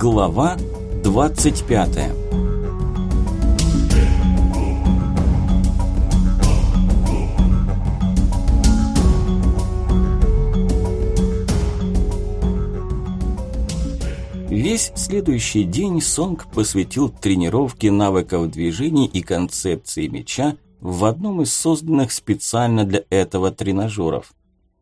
Глава 25 Весь следующий день Сонг посвятил тренировке навыков движений и концепции меча в одном из созданных специально для этого тренажеров.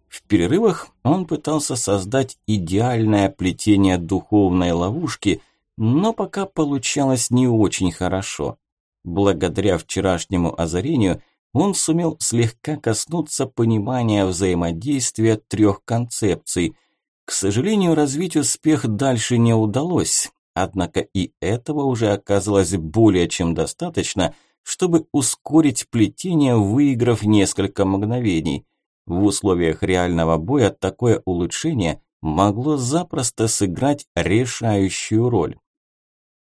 В перерывах он пытался создать идеальное плетение духовной ловушки, но пока получалось не очень хорошо. Благодаря вчерашнему озарению он сумел слегка коснуться понимания взаимодействия трех концепций. К сожалению, развить успех дальше не удалось, однако и этого уже оказалось более чем достаточно, чтобы ускорить плетение, выиграв несколько мгновений – в условиях реального боя такое улучшение могло запросто сыграть решающую роль.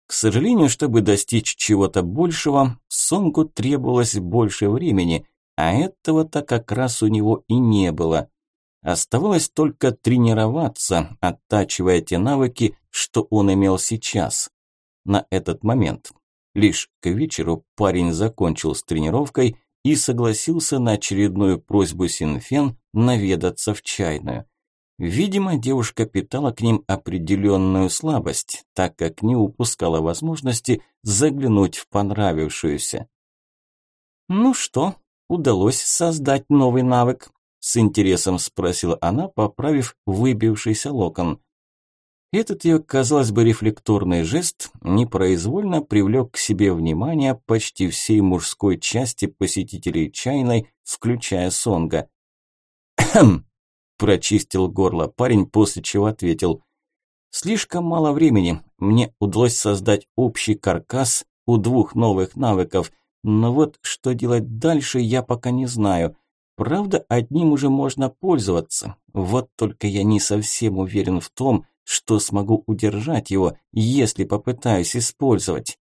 К сожалению, чтобы достичь чего-то большего, Сонгу требовалось больше времени, а этого-то как раз у него и не было. Оставалось только тренироваться, оттачивая те навыки, что он имел сейчас. На этот момент. Лишь к вечеру парень закончил с тренировкой и согласился на очередную просьбу Синфен наведаться в чайную. Видимо, девушка питала к ним определенную слабость, так как не упускала возможности заглянуть в понравившуюся. «Ну что, удалось создать новый навык?» – с интересом спросила она, поправив выбившийся локон. Этот ее, казалось бы, рефлекторный жест непроизвольно привлек к себе внимание почти всей мужской части посетителей чайной, включая Сонга. «Хм!» – прочистил горло парень, после чего ответил. «Слишком мало времени. Мне удалось создать общий каркас у двух новых навыков, но вот что делать дальше, я пока не знаю». Правда, одним уже можно пользоваться. Вот только я не совсем уверен в том, что смогу удержать его, если попытаюсь использовать.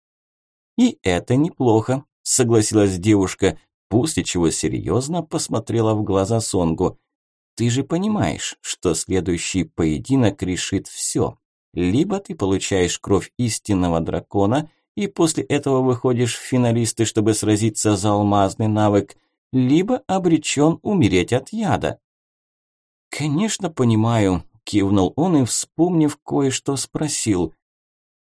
И это неплохо, согласилась девушка, после чего серьезно посмотрела в глаза Сонгу. Ты же понимаешь, что следующий поединок решит все. Либо ты получаешь кровь истинного дракона и после этого выходишь в финалисты, чтобы сразиться за алмазный навык, либо обречен умереть от яда. Конечно, понимаю, Кивнул он и, вспомнив кое-что, спросил.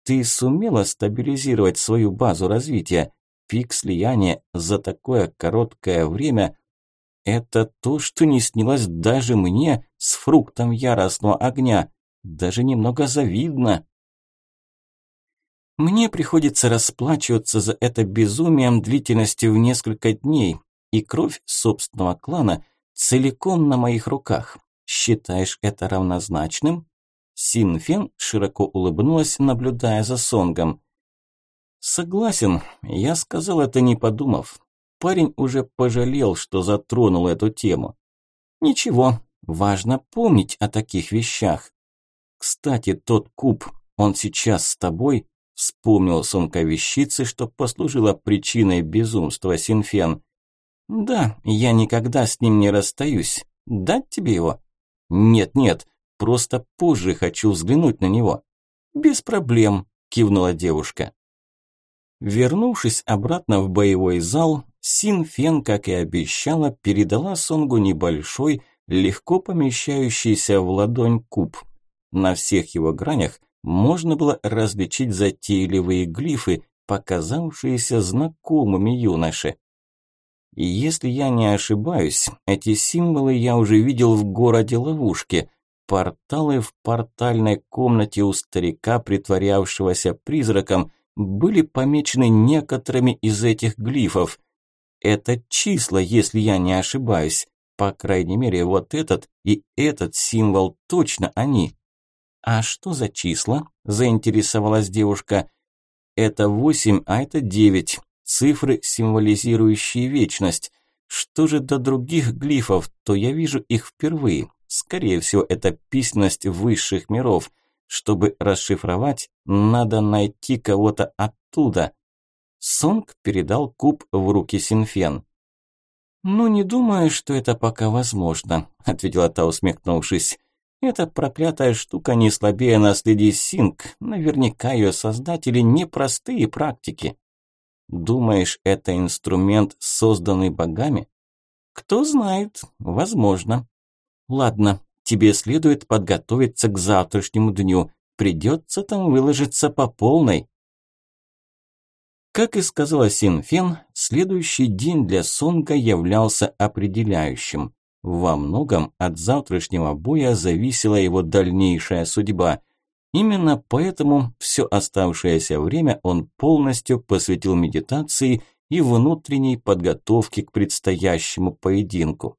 «Ты сумела стабилизировать свою базу развития? Пик слияния за такое короткое время – это то, что не снилось даже мне с фруктом яростного огня. Даже немного завидно». Мне приходится расплачиваться за это безумием длительностью в несколько дней, и кровь собственного клана целиком на моих руках. Считаешь это равнозначным? Синфен широко улыбнулась, наблюдая за Сонгом. Согласен, я сказал это не подумав. Парень уже пожалел, что затронул эту тему. Ничего, важно помнить о таких вещах. Кстати, тот куб, он сейчас с тобой? Вспомнил Сонка вещицы, что послужило причиной безумства Синфен. Да, я никогда с ним не расстаюсь. Дать тебе его? «Нет-нет, просто позже хочу взглянуть на него». «Без проблем», – кивнула девушка. Вернувшись обратно в боевой зал, Син Фен, как и обещала, передала Сонгу небольшой, легко помещающийся в ладонь куб. На всех его гранях можно было различить затейливые глифы, показавшиеся знакомыми юноше. И если я не ошибаюсь, эти символы я уже видел в городе-ловушке. Порталы в портальной комнате у старика, притворявшегося призраком, были помечены некоторыми из этих глифов. Это числа, если я не ошибаюсь. По крайней мере, вот этот и этот символ точно они. А что за числа? Заинтересовалась девушка. Это восемь, а это девять. Цифры, символизирующие вечность. Что же до других глифов, то я вижу их впервые. Скорее всего, это письменность высших миров. Чтобы расшифровать, надо найти кого-то оттуда. Сонг передал куб в руки Синфен. «Ну, не думаю, что это пока возможно», – ответила та, усмехнувшись. Эта проклятая штука не слабее наследий Синг. Наверняка ее создатели непростые практики. Думаешь, это инструмент, созданный богами? Кто знает, возможно. Ладно, тебе следует подготовиться к завтрашнему дню. Придется там выложиться по полной. Как и сказала Синфен, следующий день для Сонга являлся определяющим. Во многом от завтрашнего боя зависела его дальнейшая судьба. Именно поэтому все оставшееся время он полностью посвятил медитации и внутренней подготовке к предстоящему поединку.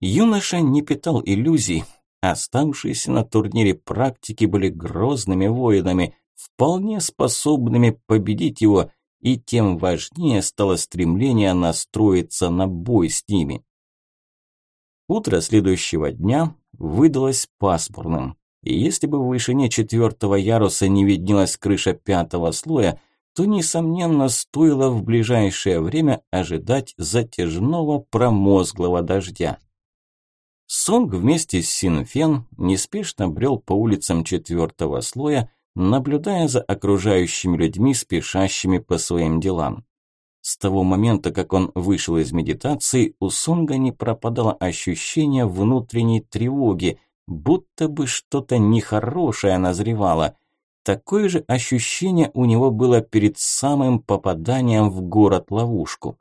Юноша не питал иллюзий. Оставшиеся на турнире практики были грозными воинами, вполне способными победить его – и тем важнее стало стремление настроиться на бой с ними. Утро следующего дня выдалось пасмурным, если бы в вышине четвертого яруса не виднелась крыша пятого слоя, то, несомненно, стоило в ближайшее время ожидать затяжного промозглого дождя. Сонг вместе с Синфен неспешно брел по улицам четвертого слоя, наблюдая за окружающими людьми, спешащими по своим делам. С того момента, как он вышел из медитации, у Сонга не пропадало ощущение внутренней тревоги, будто бы что-то нехорошее назревало. Такое же ощущение у него было перед самым попаданием в город-ловушку.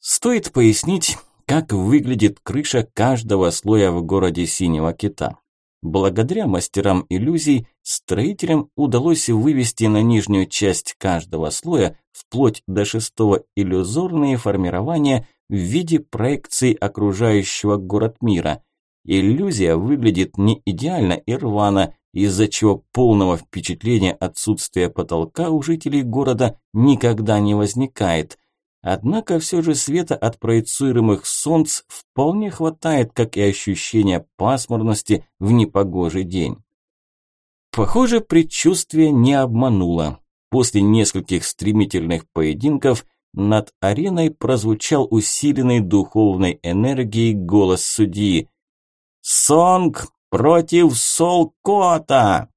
Стоит пояснить, как выглядит крыша каждого слоя в городе Синего Кита. Благодаря мастерам иллюзий, строителям удалось вывести на нижнюю часть каждого слоя, вплоть до шестого, иллюзорные формирования в виде проекции окружающего город мира. Иллюзия выглядит не идеально и рвано, из-за чего полного впечатления отсутствия потолка у жителей города никогда не возникает – Однако все же света от проецируемых солнц вполне хватает, как и ощущения пасмурности в непогожий день. Похоже, предчувствие не обмануло. После нескольких стремительных поединков над ареной прозвучал усиленный духовной энергией голос судьи. «Сонг против Солкота!»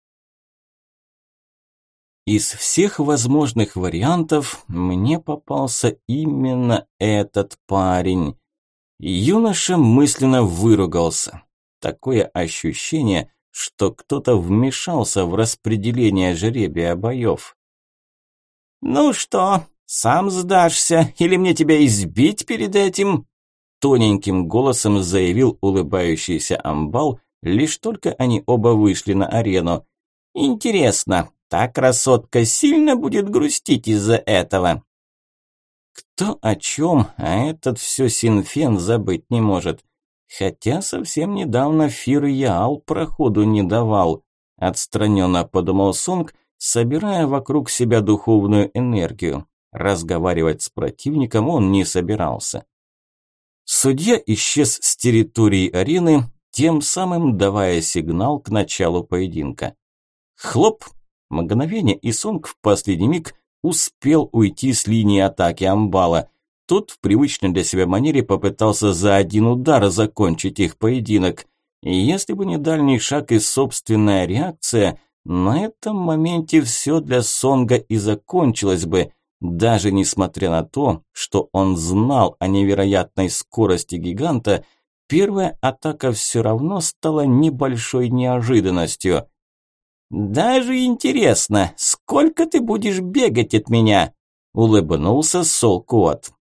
Из всех возможных вариантов мне попался именно этот парень. Юноша мысленно выругался. Такое ощущение, что кто-то вмешался в распределение жеребия боев. «Ну что, сам сдашься, или мне тебя избить перед этим?» Тоненьким голосом заявил улыбающийся амбал, лишь только они оба вышли на арену. «Интересно, Та красотка сильно будет грустить из-за этого. Кто о чем, а этот все Синфен забыть не может. Хотя совсем недавно Фир Яал проходу не давал. Отстраненно подумал Сонг, собирая вокруг себя духовную энергию. Разговаривать с противником он не собирался. Судья исчез с территории арены, тем самым давая сигнал к началу поединка. Хлоп! Мгновение, и Сонг в последний миг успел уйти с линии атаки Амбала. Тот в привычной для себя манере попытался за один удар закончить их поединок. И если бы не дальний шаг и собственная реакция, на этом моменте все для Сонга и закончилось бы, даже несмотря на то, что он знал о невероятной скорости гиганта, первая атака все равно стала небольшой неожиданностью. «Даже интересно, сколько ты будешь бегать от меня?» – улыбнулся Солкот.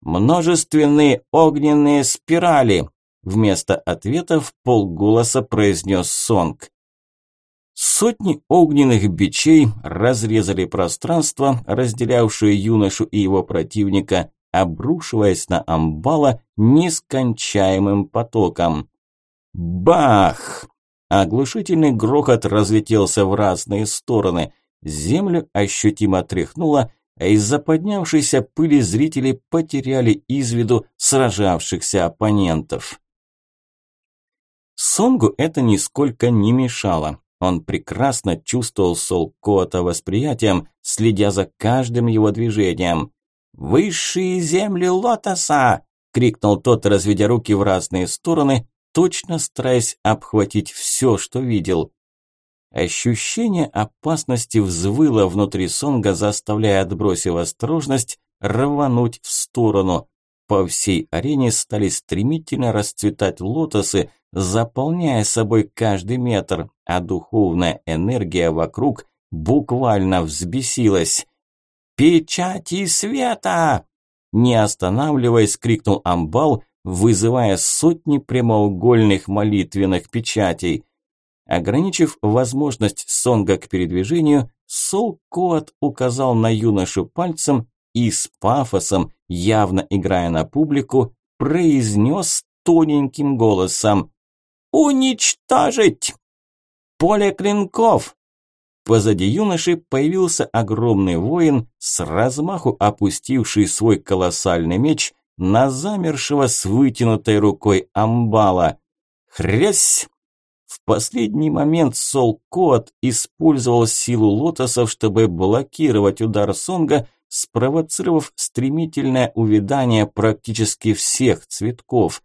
«Множественные огненные спирали», – вместо ответа в полголоса произнес Сонг. Сотни огненных бичей разрезали пространство, разделявшее юношу и его противника, обрушиваясь на амбала нескончаемым потоком. Бах! Оглушительный грохот разлетелся в разные стороны. Землю ощутимо тряхнуло, а из-за поднявшейся пыли зрители потеряли из виду сражавшихся оппонентов. Сонгу это нисколько не мешало. Он прекрасно чувствовал Солкота восприятием, следя за каждым его движением. «Высшие земли Лотоса!» – крикнул тот, разведя руки в разные стороны, точно стараясь обхватить все, что видел. Ощущение опасности взвыло внутри Сонга, заставляя, отбросив осторожность, рвануть в сторону. По всей арене стали стремительно расцветать лотосы, заполняя собой каждый метр, а духовная энергия вокруг буквально взбесилась. «Печати света!» Не останавливаясь, крикнул Амбал, вызывая сотни прямоугольных молитвенных печатей. Ограничив возможность Сонга к передвижению, Сол Коат указал на юношу пальцем и с пафосом, явно играя на публику, произнес тоненьким голосом «Уничтожить! Поле клинков!» Позади юноши появился огромный воин, с размаху опустивший свой колоссальный меч на замершего с вытянутой рукой амбала. Хрясь! В последний момент Сол Коат использовал силу лотосов, чтобы блокировать удар Сонга, спровоцировав стремительное увядание практически всех цветков.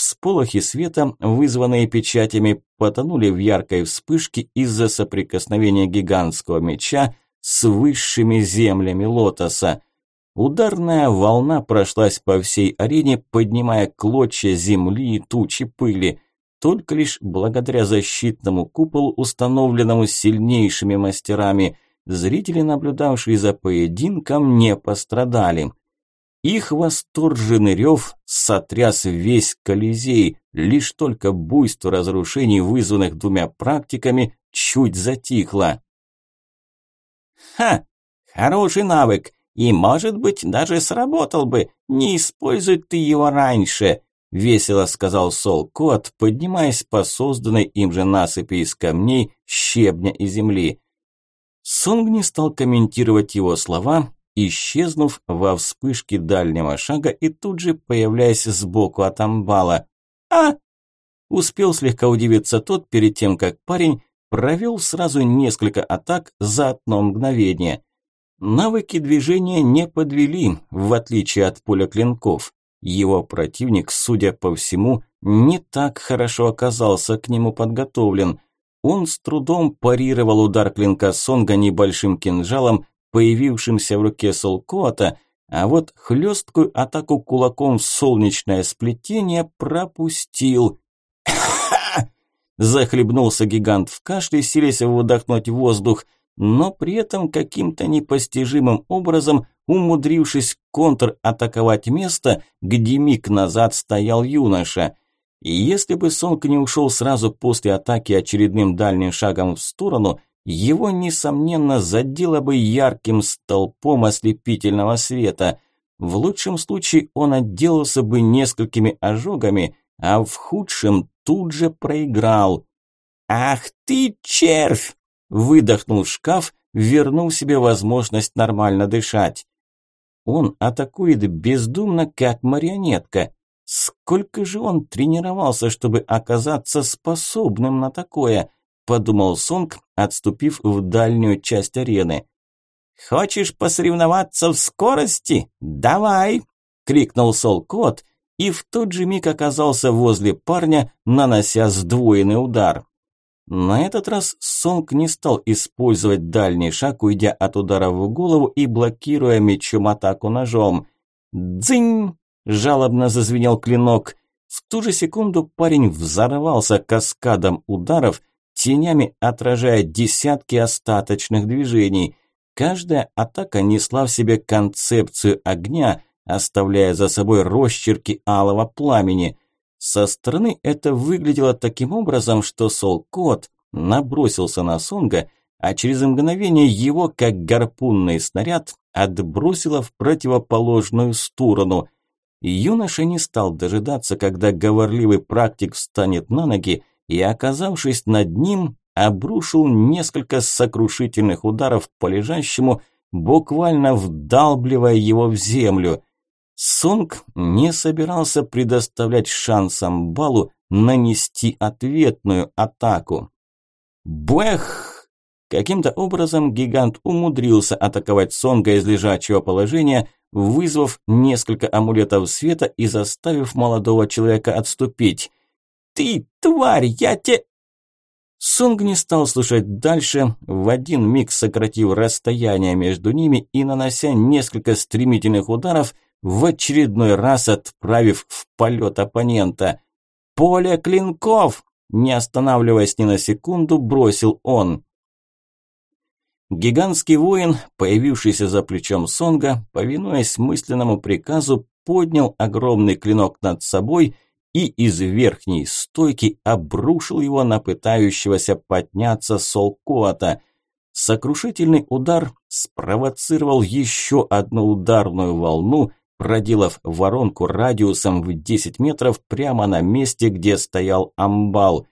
Всполохи света, вызванные печатями, потонули в яркой вспышке из-за соприкосновения гигантского меча с высшими землями лотоса. Ударная волна прошлась по всей арене, поднимая клочья земли и тучи пыли. Только лишь благодаря защитному куполу, установленному сильнейшими мастерами – зрители, наблюдавшие за поединком, не пострадали. Их восторженный рев сотряс весь Колизей, лишь только буйство разрушений, вызванных двумя практиками, чуть затихло. «Ха! Хороший навык! И, может быть, даже сработал бы, не используй ты его раньше!» Весело сказал Сол Кот, поднимаясь по созданной им же насыпи из камней, щебня и земли. Сонг не стал комментировать его слова, исчезнув во вспышке дальнего шага и тут же появляясь сбоку от амбала. «А!» Успел слегка удивиться тот перед тем, как парень провел сразу несколько атак за одно мгновение. Навыки движения не подвели, в отличие от поля клинков. Его противник, судя по всему, не так хорошо оказался к нему подготовлен – он с трудом парировал удар клинка Сонга небольшим кинжалом, появившимся в руке Солкоата, а вот хлесткую атаку кулаком в солнечное сплетение пропустил. Захлебнулся гигант в кашле, силясь выдохнуть воздух, но при этом каким-то непостижимым образом умудрившись контр-атаковать место, где миг назад стоял юноша. И если бы Сонг не ушел сразу после атаки очередным дальним шагом в сторону, его, несомненно, задело бы ярким столпом ослепительного света. В лучшем случае он отделался бы несколькими ожогами, а в худшем тут же проиграл. «Ах ты, червь!» – выдохнул шкаф, вернув себе возможность нормально дышать. Он атакует бездумно, как марионетка. Сколько же он тренировался, чтобы оказаться способным на такое, подумал Сонг, отступив в дальнюю часть арены. Хочешь посоревноваться в скорости? Давай, крикнул Сол Кот и в тот же миг оказался возле парня, нанося сдвоенный удар. На этот раз Сонг не стал использовать дальний шаг, уйдя от удара в голову и блокируя мечом атаку ножом. Дзынь! жалобно зазвенел клинок. В ту же секунду парень взорвался каскадом ударов, тенями отражая десятки остаточных движений. Каждая атака несла в себе концепцию огня, оставляя за собой росчерки алого пламени. Со стороны это выглядело таким образом, что Сол-Кот набросился на Сонга, а через мгновение его, как гарпунный снаряд, отбросило в противоположную сторону – Юноша не стал дожидаться, когда говорливый практик встанет на ноги и, оказавшись над ним, обрушил несколько сокрушительных ударов по лежащему, буквально вдалбливая его в землю. Сонг не собирался предоставлять шансам Балу нанести ответную атаку. Бэх! Каким-то образом гигант умудрился атаковать Сонга из лежачего положения – вызвав несколько амулетов света и заставив молодого человека отступить. Ты, тварь, я те...» Сунг не стал слушать дальше, в один миг сократив расстояние между ними и нанося несколько стремительных ударов, в очередной раз отправив в полет оппонента. «Поле клинков!» Не останавливаясь ни на секунду, бросил он. Гигантский воин, появившийся за плечом Сонга, повинуясь мысленному приказу, поднял огромный клинок над собой и из верхней стойки обрушил его на пытающегося подняться Солкоата. Сокрушительный удар спровоцировал еще одну ударную волну, проделав воронку радиусом в 10 метров прямо на месте, где стоял амбал.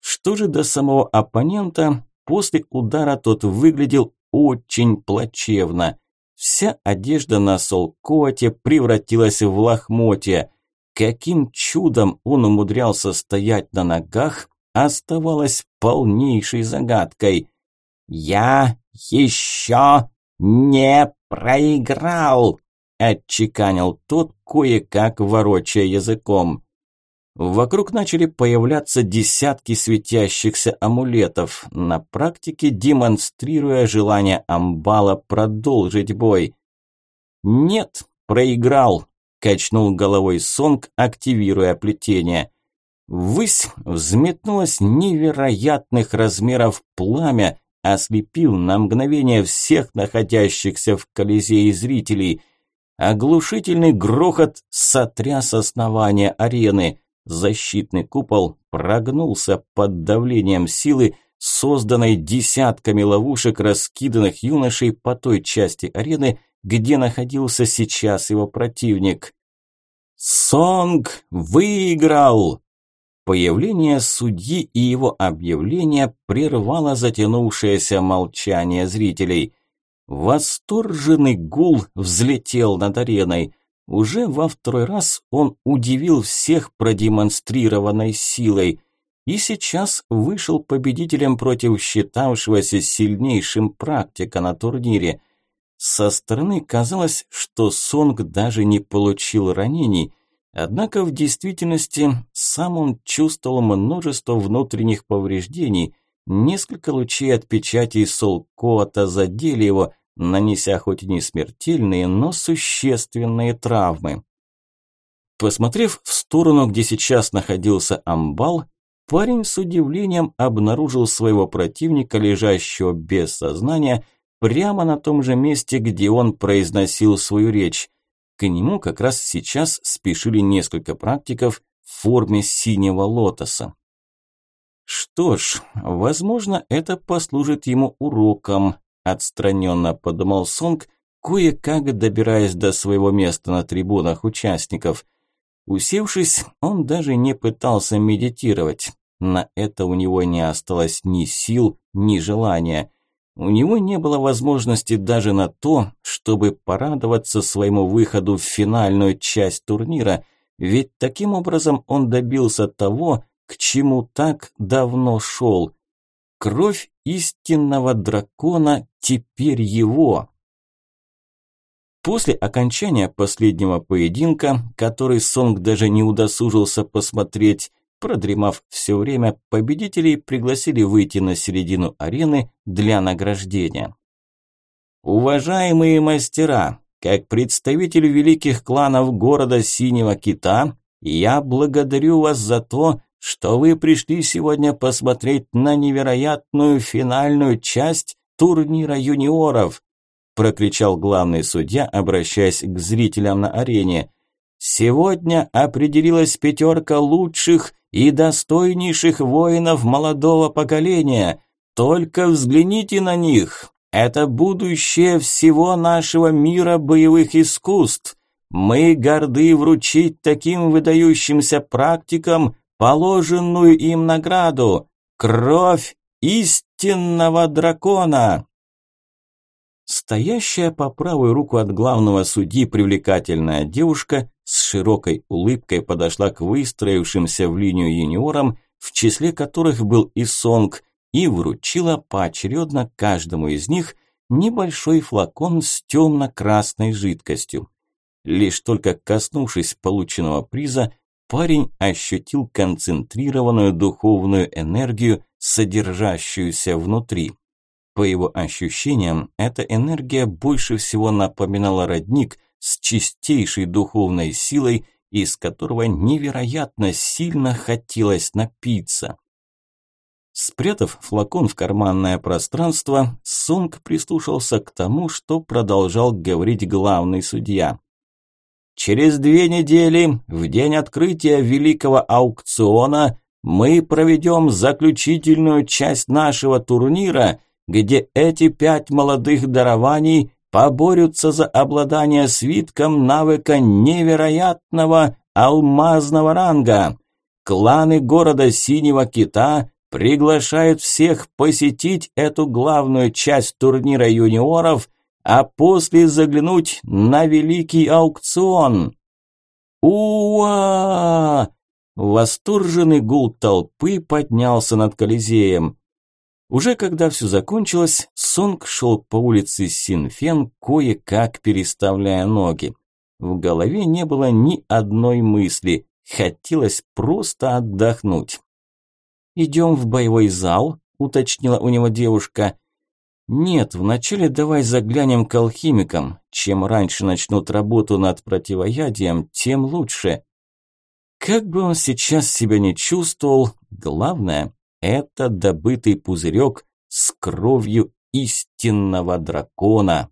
Что же до самого оппонента, После удара тот выглядел очень плачевно. Вся одежда на Солкоате превратилась в лохмотья. Каким чудом он умудрялся стоять на ногах, оставалось полнейшей загадкой. «Я еще не проиграл!» – отчеканил тот, кое-как ворочая языком. Вокруг начали появляться десятки светящихся амулетов, на практике демонстрируя желание Амбала продолжить бой. «Нет, проиграл», – качнул головой Сонг, активируя плетение. Ввысь взметнулось невероятных размеров пламя, ослепил на мгновение всех находящихся в Колизее зрителей. Оглушительный грохот сотряс основание арены – Защитный купол прогнулся под давлением силы, созданной десятками ловушек, раскиданных юношей по той части арены, где находился сейчас его противник. «Сонг выиграл!» Появление судьи и его объявление прервало затянувшееся молчание зрителей. Восторженный гул взлетел над ареной. Уже во второй раз он удивил всех продемонстрированной силой и сейчас вышел победителем против считавшегося сильнейшим практика на турнире. Со стороны казалось, что Сонг даже не получил ранений, однако в действительности сам он чувствовал множество внутренних повреждений, несколько лучей от печати Солкоата задели его – нанеся хоть и не смертельные, но существенные травмы. Посмотрев в сторону, где сейчас находился амбал, парень с удивлением обнаружил своего противника, лежащего без сознания, прямо на том же месте, где он произносил свою речь. К нему как раз сейчас спешили несколько практиков в форме синего лотоса. Что ж, возможно, это послужит ему уроком, Отстраненно подумал Сонг, кое-как добираясь до своего места на трибунах участников. Усевшись, он даже не пытался медитировать. На это у него не осталось ни сил, ни желания. У него не было возможности даже на то, чтобы порадоваться своему выходу в финальную часть турнира, ведь таким образом он добился того, к чему так давно шел. Кровь истинного дракона теперь его. После окончания последнего поединка, который Сонг даже не удосужился посмотреть, продремав все время, победителей пригласили выйти на середину арены для награждения. Уважаемые мастера, как представитель великих кланов города Синего Кита, я благодарю вас за то, что вы пришли сегодня посмотреть на невероятную финальную часть турнира юниоров», прокричал главный судья, обращаясь к зрителям на арене. «Сегодня определилась пятерка лучших и достойнейших воинов молодого поколения. Только взгляните на них. Это будущее всего нашего мира боевых искусств. Мы горды вручить таким выдающимся практикам положенную им награду – кровь истинного дракона. Стоящая по правую руку от главного судьи привлекательная девушка с широкой улыбкой подошла к выстроившимся в линию юниорам, в числе которых был и Сонг, и вручила поочередно каждому из них небольшой флакон с темно-красной жидкостью. Лишь только коснувшись полученного приза, парень ощутил концентрированную духовную энергию, содержащуюся внутри. По его ощущениям, эта энергия больше всего напоминала родник с чистейшей духовной силой, из которого невероятно сильно хотелось напиться. Спрятав флакон в карманное пространство, Сонг прислушался к тому, что продолжал говорить главный судья. «Через две недели, в день открытия великого аукциона, мы проведем заключительную часть нашего турнира, где эти пять молодых дарований поборются за обладание свитком навыка невероятного алмазного ранга. Кланы города Синего Кита приглашают всех посетить эту главную часть турнира юниоров, а после заглянуть на великий аукцион. Уа! Восторженный гул толпы поднялся над Колизеем. Уже когда все закончилось, Сонг шел по улице Синфен, кое-как переставляя ноги. В голове не было ни одной мысли, хотелось просто отдохнуть. «Идем в боевой зал?» – уточнила у него девушка. «Нет, вначале давай заглянем к алхимикам. Чем раньше начнут работу над противоядием, тем лучше». Как бы он сейчас себя не чувствовал, главное – это добытый пузырек с кровью истинного дракона.